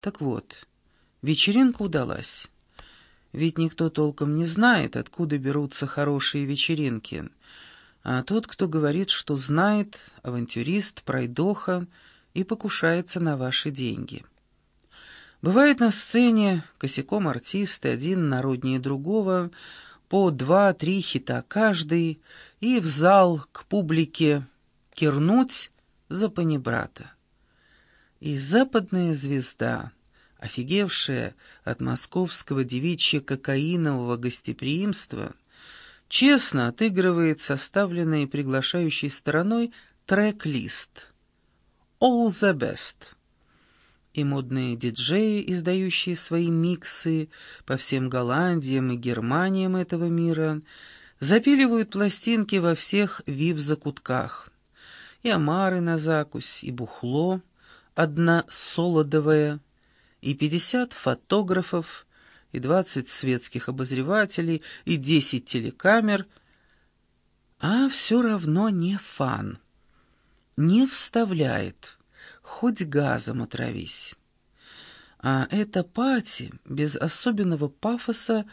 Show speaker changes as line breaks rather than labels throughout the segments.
Так вот, вечеринка удалась. Ведь никто толком не знает, откуда берутся хорошие вечеринки. А тот, кто говорит, что знает, авантюрист, пройдоха и покушается на ваши деньги. Бывает на сцене косяком артисты, один народнее другого, по два-три хита каждый, и в зал к публике кирнуть за панибрата. И западная звезда, офигевшая от московского девичья кокаинового гостеприимства, честно отыгрывает составленный приглашающей стороной трек-лист «All the best» и модные диджеи, издающие свои миксы по всем Голландиям и Германиям этого мира, запиливают пластинки во всех вип-закутках. И омары на закусь, и бухло, одна солодовая, и пятьдесят фотографов, и двадцать светских обозревателей, и десять телекамер, а все равно не фан. Не вставляет хоть газом отравись. А эта пати, без особенного пафоса,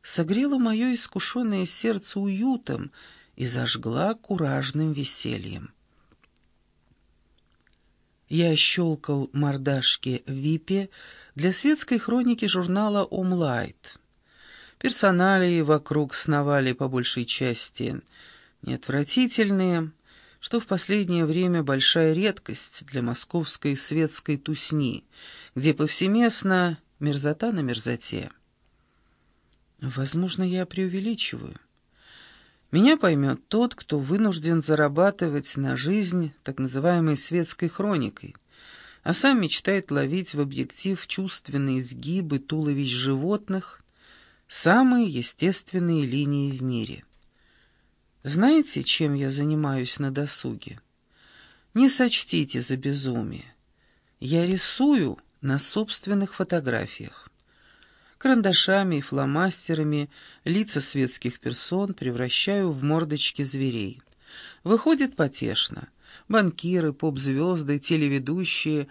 согрела мое искушенное сердце уютом и зажгла куражным весельем. Я щелкал мордашки в ВИПе для светской хроники журнала «Омлайт». Персоналии вокруг сновали по большей части неотвратительные, что в последнее время большая редкость для московской светской тусни, где повсеместно мерзота на мерзоте. Возможно, я преувеличиваю. Меня поймет тот, кто вынужден зарабатывать на жизнь так называемой светской хроникой, а сам мечтает ловить в объектив чувственные изгибы туловищ животных, самые естественные линии в мире. Знаете, чем я занимаюсь на досуге? Не сочтите за безумие. Я рисую на собственных фотографиях. Карандашами и фломастерами лица светских персон превращаю в мордочки зверей. Выходит потешно. Банкиры, поп-звезды, телеведущие,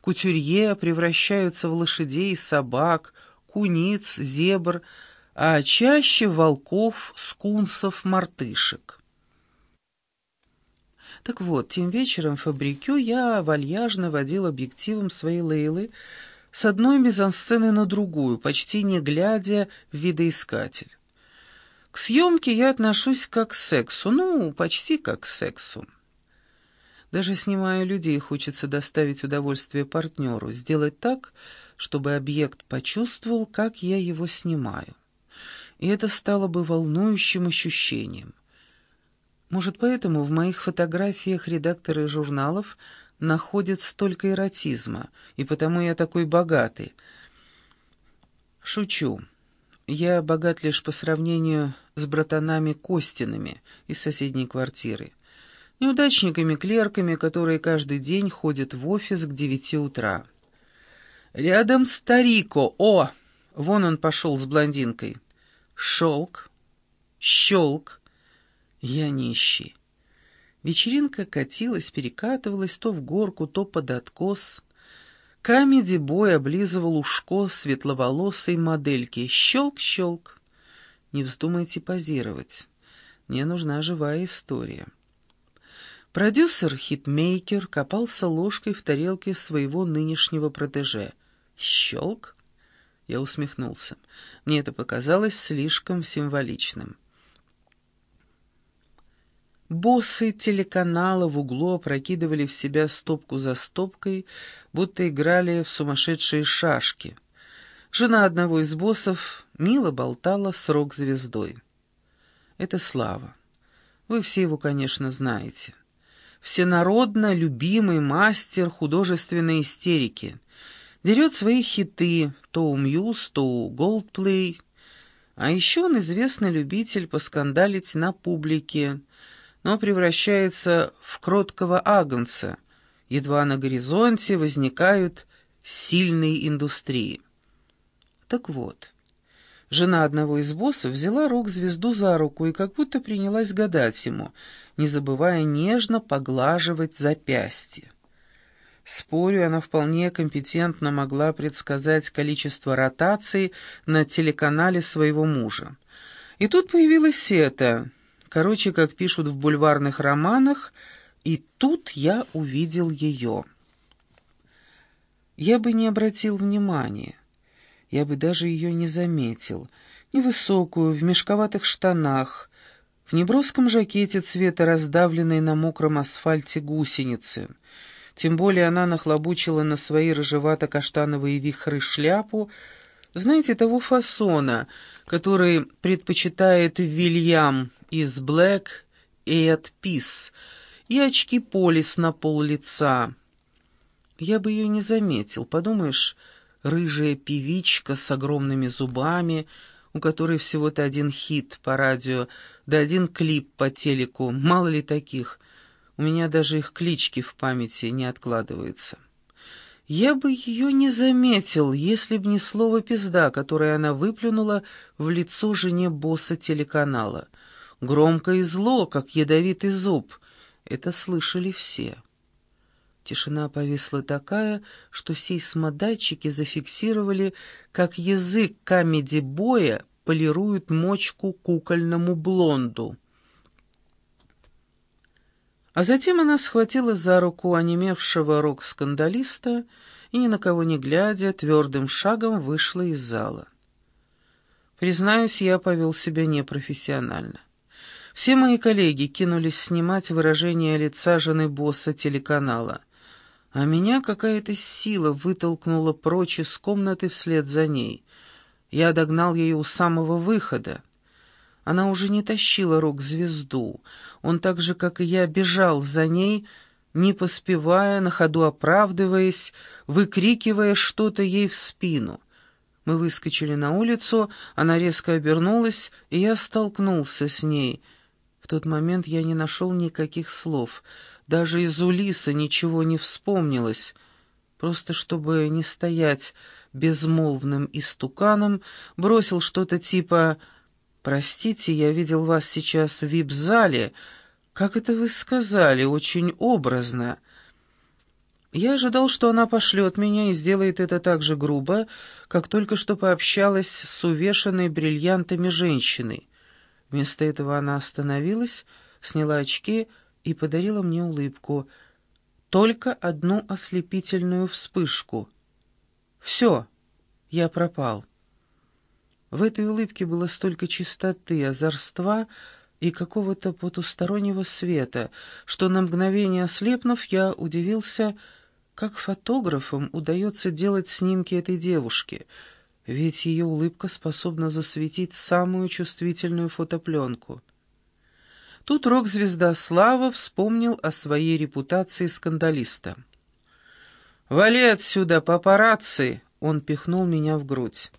кутюрье превращаются в лошадей, собак, куниц, зебр — а чаще волков, скунсов, мартышек. Так вот, тем вечером в фабрикю я вальяжно водил объективом своей Лейлы с одной мизансцены на другую, почти не глядя в видоискатель. К съемке я отношусь как к сексу, ну, почти как к сексу. Даже снимая людей, хочется доставить удовольствие партнеру, сделать так, чтобы объект почувствовал, как я его снимаю и это стало бы волнующим ощущением. Может, поэтому в моих фотографиях редакторы журналов находят столько эротизма, и потому я такой богатый. Шучу. Я богат лишь по сравнению с братанами Костинами из соседней квартиры, неудачниками-клерками, которые каждый день ходят в офис к девяти утра. Рядом старико, о, вон он пошел с блондинкой шелк, щелк. Я нищий. Вечеринка катилась, перекатывалась то в горку, то под откос. Comedy-boy облизывал ушко светловолосой модельки. Щелк-щелк. Не вздумайте позировать. Мне нужна живая история. Продюсер-хитмейкер копался ложкой в тарелке своего нынешнего протеже. Щелк. Я усмехнулся. Мне это показалось слишком символичным. Боссы телеканала в углу опрокидывали в себя стопку за стопкой, будто играли в сумасшедшие шашки. Жена одного из боссов мило болтала с рок-звездой. Это Слава. Вы все его, конечно, знаете. Всенародно любимый мастер художественной истерики — Дерет свои хиты, то у Мьюз, то у Голдплей. А еще он известный любитель поскандалить на публике, но превращается в кроткого агнца. Едва на горизонте возникают сильные индустрии. Так вот, жена одного из боссов взяла рок-звезду за руку и как будто принялась гадать ему, не забывая нежно поглаживать запястье. Спорю, она вполне компетентно могла предсказать количество ротаций на телеканале своего мужа. И тут появилась это, короче, как пишут в бульварных романах, и тут я увидел ее. Я бы не обратил внимания, я бы даже ее не заметил, невысокую, в мешковатых штанах, в неброском жакете цвета раздавленной на мокром асфальте гусеницы. Тем более она нахлобучила на свои рыжевато-каштановые вихры шляпу, знаете, того фасона, который предпочитает Вильям из Black Eyed Peas, и очки полис на пол лица. Я бы ее не заметил, подумаешь, рыжая певичка с огромными зубами — у которой всего-то один хит по радио, да один клип по телеку, мало ли таких. У меня даже их клички в памяти не откладываются. Я бы ее не заметил, если б не слово «пизда», которое она выплюнула в лицо жене босса телеканала. Громко и зло, как ядовитый зуб. Это слышали все. Тишина повисла такая, что сейсмодатчики зафиксировали, как язык камеди-боя полирует мочку кукольному блонду. А затем она схватила за руку онемевшего рок-скандалиста и, ни на кого не глядя, твердым шагом вышла из зала. Признаюсь, я повел себя непрофессионально. Все мои коллеги кинулись снимать выражение лица жены босса телеканала — а меня какая-то сила вытолкнула прочь из комнаты вслед за ней. Я догнал ее у самого выхода. Она уже не тащила рок-звезду. Он так же, как и я, бежал за ней, не поспевая, на ходу оправдываясь, выкрикивая что-то ей в спину. Мы выскочили на улицу, она резко обернулась, и я столкнулся с ней. Тот момент я не нашел никаких слов — даже из Улиса ничего не вспомнилось. Просто чтобы не стоять безмолвным истуканом, бросил что-то типа «Простите, я видел вас сейчас в вип-зале. Как это вы сказали? Очень образно». Я ожидал, что она пошлет меня и сделает это так же грубо, как только что пообщалась с увешанной бриллиантами женщиной. Вместо этого она остановилась, сняла очки и подарила мне улыбку. Только одну ослепительную вспышку. Все, я пропал. В этой улыбке было столько чистоты, озорства и какого-то потустороннего света, что на мгновение ослепнув, я удивился, как фотографам удается делать снимки этой девушки, ведь ее улыбка способна засветить самую чувствительную фотопленку. Тут рок-звезда Слава вспомнил о своей репутации скандалиста. «Вали отсюда, папарацци!» — он пихнул меня в грудь.